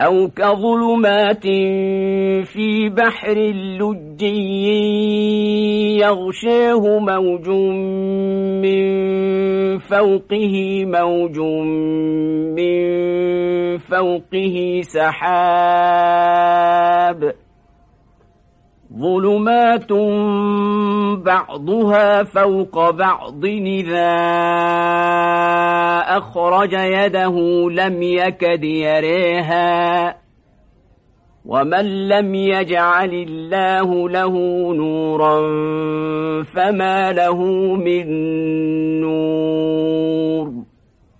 أو كظلمات في بحر اللجي يغشاه موج من فوقه موج من فوقه سحاب. ظلمات بعضها فوق بعض إذا أخرج يده لم يكد يريها. ومن لم يجعل الله له نورا فما له من نور.